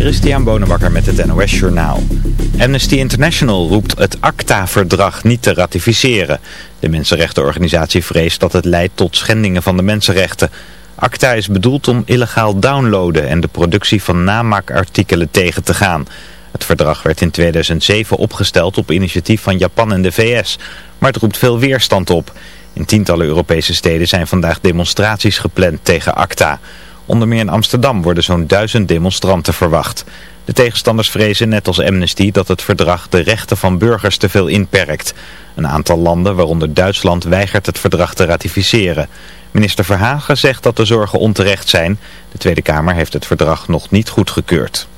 Christian Bonenbakker met het NOS Journaal. Amnesty International roept het ACTA-verdrag niet te ratificeren. De mensenrechtenorganisatie vreest dat het leidt tot schendingen van de mensenrechten. ACTA is bedoeld om illegaal downloaden en de productie van namaakartikelen tegen te gaan. Het verdrag werd in 2007 opgesteld op initiatief van Japan en de VS. Maar het roept veel weerstand op. In tientallen Europese steden zijn vandaag demonstraties gepland tegen ACTA... Onder meer in Amsterdam worden zo'n duizend demonstranten verwacht. De tegenstanders vrezen net als Amnesty dat het verdrag de rechten van burgers te veel inperkt. Een aantal landen, waaronder Duitsland, weigert het verdrag te ratificeren. Minister Verhagen zegt dat de zorgen onterecht zijn. De Tweede Kamer heeft het verdrag nog niet goedgekeurd.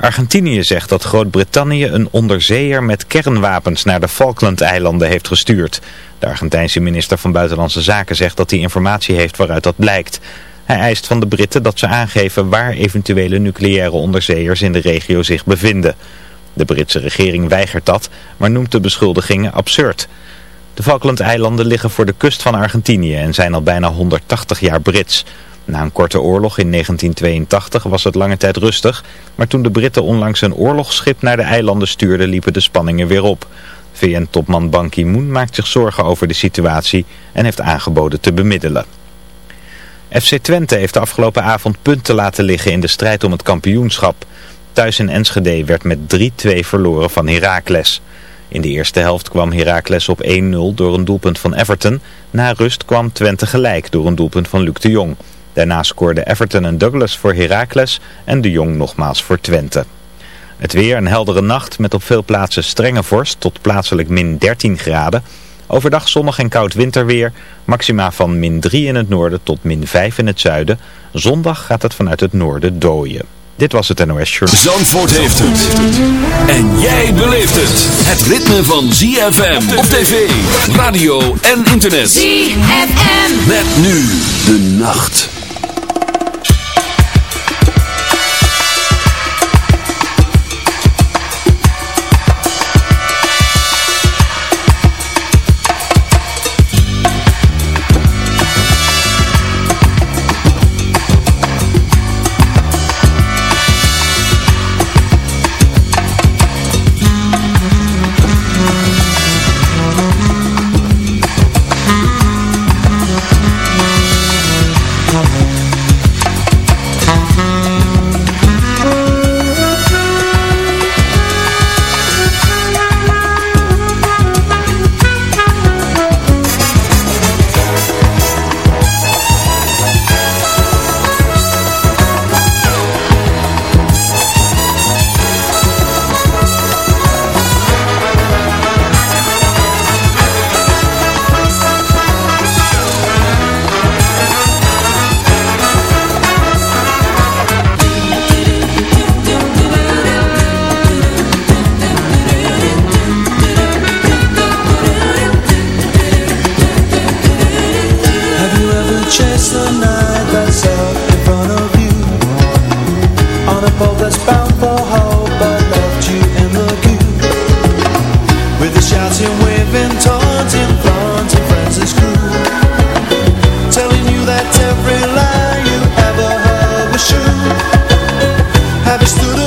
Argentinië zegt dat Groot-Brittannië een onderzeeër met kernwapens naar de Falklandeilanden heeft gestuurd. De Argentijnse minister van Buitenlandse Zaken zegt dat hij informatie heeft waaruit dat blijkt. Hij eist van de Britten dat ze aangeven waar eventuele nucleaire onderzeeërs in de regio zich bevinden. De Britse regering weigert dat, maar noemt de beschuldigingen absurd. De Falklandeilanden liggen voor de kust van Argentinië en zijn al bijna 180 jaar Brits. Na een korte oorlog in 1982 was het lange tijd rustig, maar toen de Britten onlangs een oorlogsschip naar de eilanden stuurden liepen de spanningen weer op. VN-topman Ban Ki-moon maakt zich zorgen over de situatie en heeft aangeboden te bemiddelen. FC Twente heeft de afgelopen avond punten laten liggen in de strijd om het kampioenschap. Thuis in Enschede werd met 3-2 verloren van Heracles. In de eerste helft kwam Heracles op 1-0 door een doelpunt van Everton. Na rust kwam Twente gelijk door een doelpunt van Luc de Jong. Daarna scoorden Everton en Douglas voor Heracles en de Jong nogmaals voor Twente. Het weer een heldere nacht met op veel plaatsen strenge vorst tot plaatselijk min 13 graden. Overdag zonnig en koud winterweer. Maxima van min 3 in het noorden tot min 5 in het zuiden. Zondag gaat het vanuit het noorden dooien. Dit was het NOS Journal. Zandvoort heeft het. En jij beleeft het. Het ritme van ZFM op tv, radio en internet. ZFM. Met nu de nacht. Have stood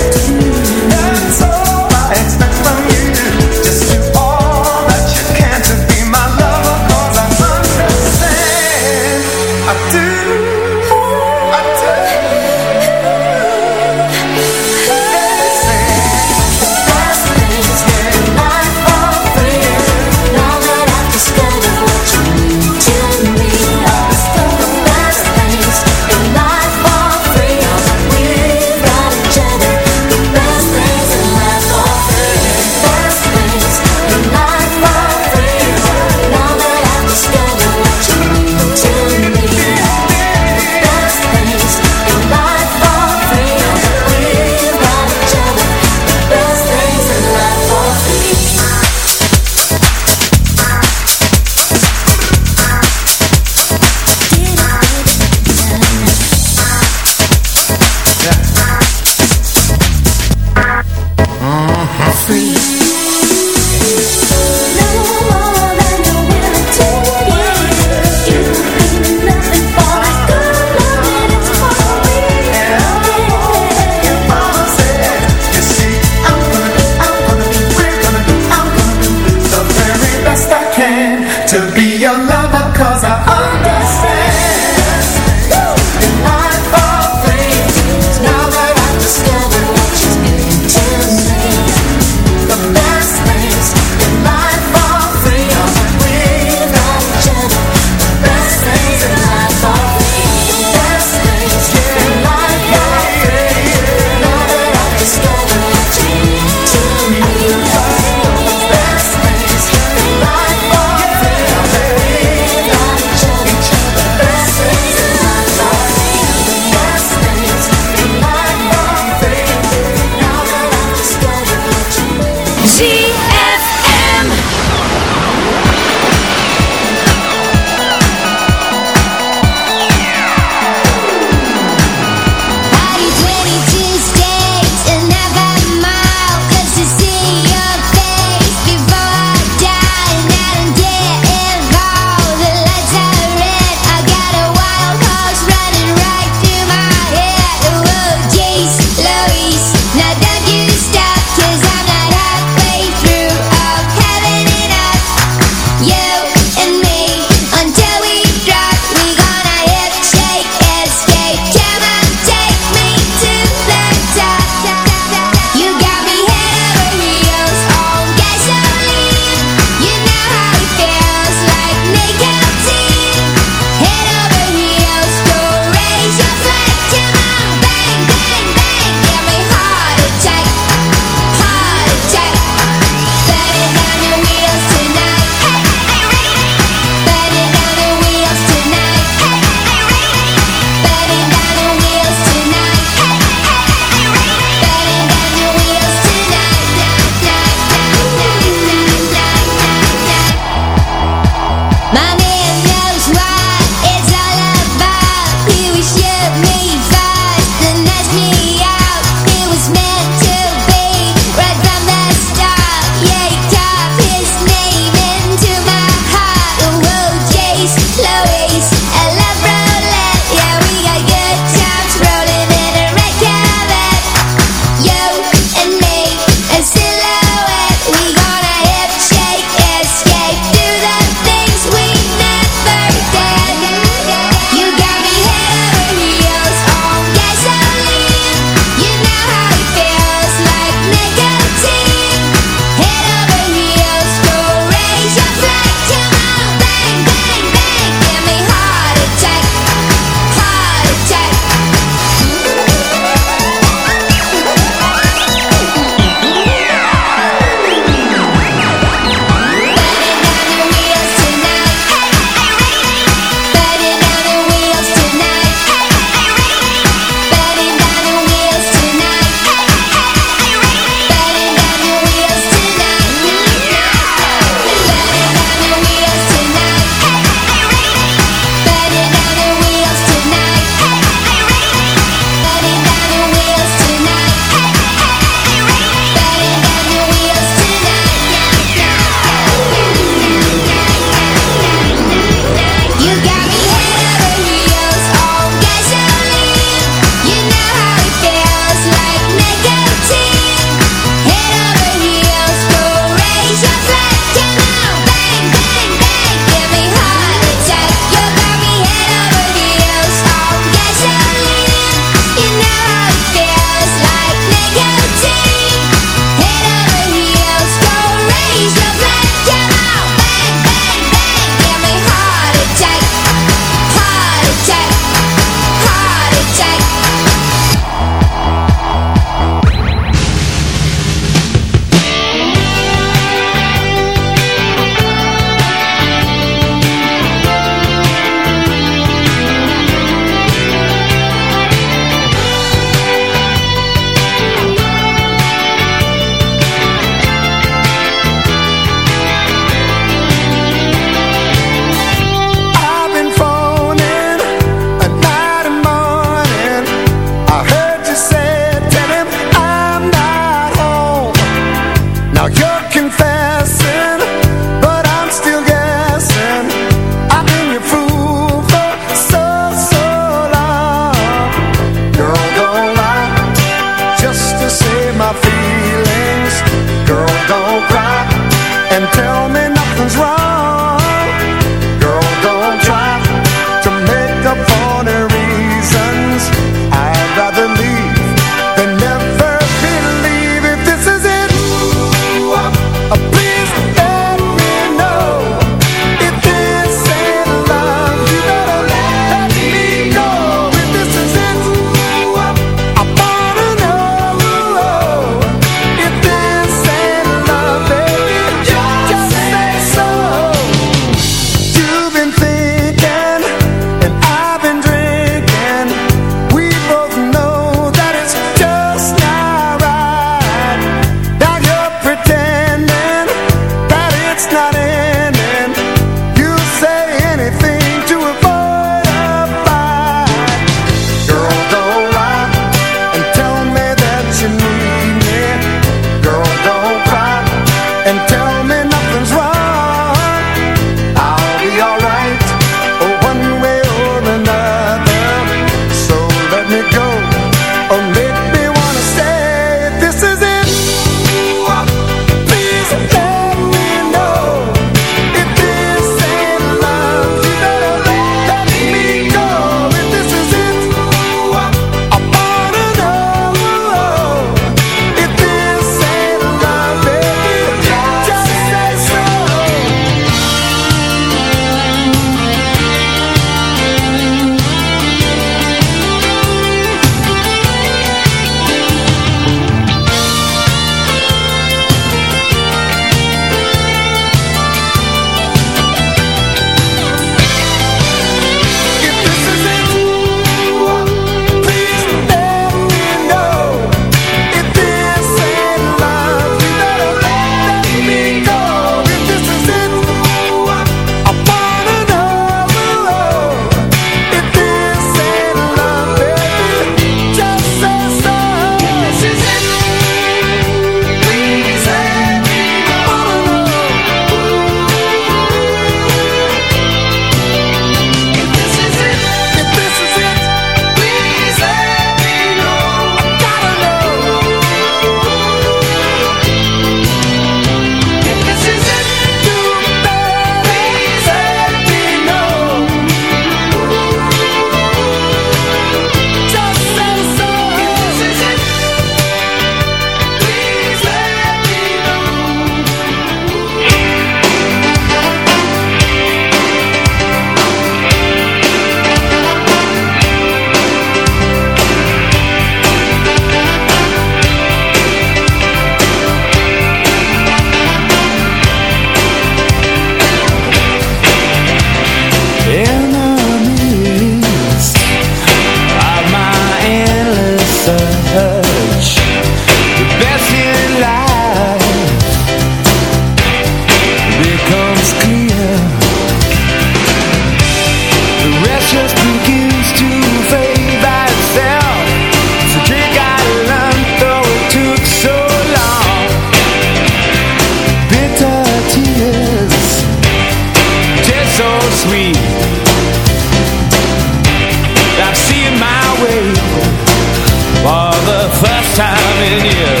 time in you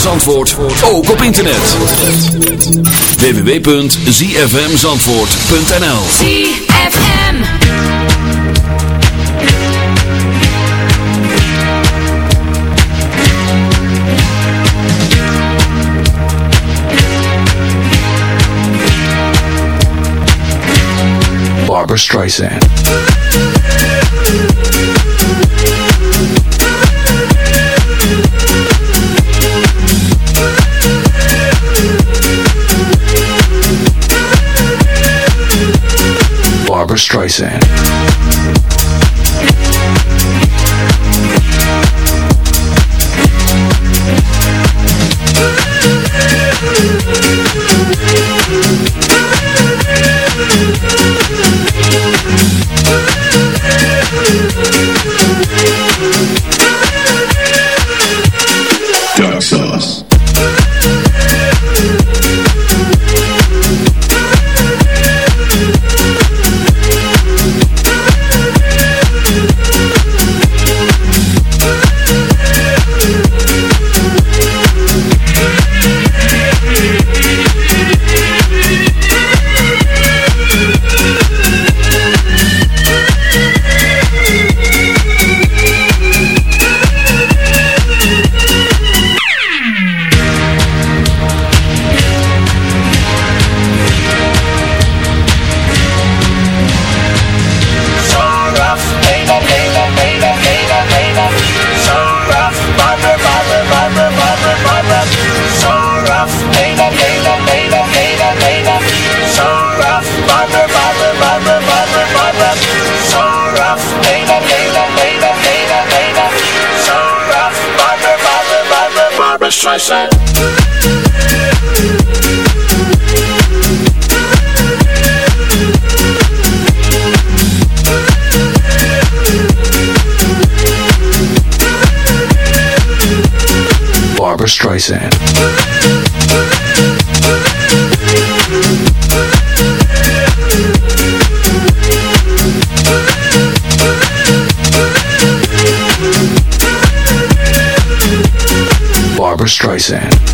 van Zandvoort ook op internet. www.zfmzandvoort.nl ZFM Barbara Streisand. Streisand. Streisand.